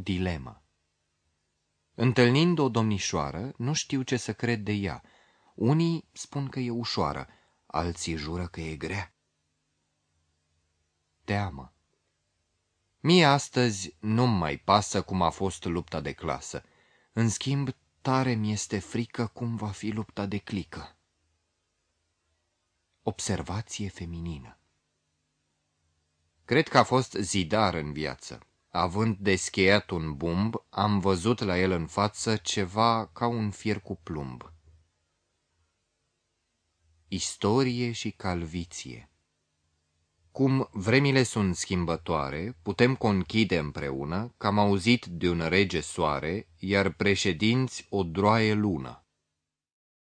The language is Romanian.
Dilemă Întâlnind o domnișoară, nu știu ce să cred de ea. Unii spun că e ușoară, alții jură că e grea. Teamă Mie astăzi nu-mi mai pasă cum a fost lupta de clasă. În schimb, tare mi-este frică cum va fi lupta de clică. Observație feminină Cred că a fost zidar în viață. Având descheiat un bumb, am văzut la el în față ceva ca un fier cu plumb. Istorie și calviție Cum vremile sunt schimbătoare, putem conchide împreună că am auzit de un rege soare, iar președinți o droaie lună.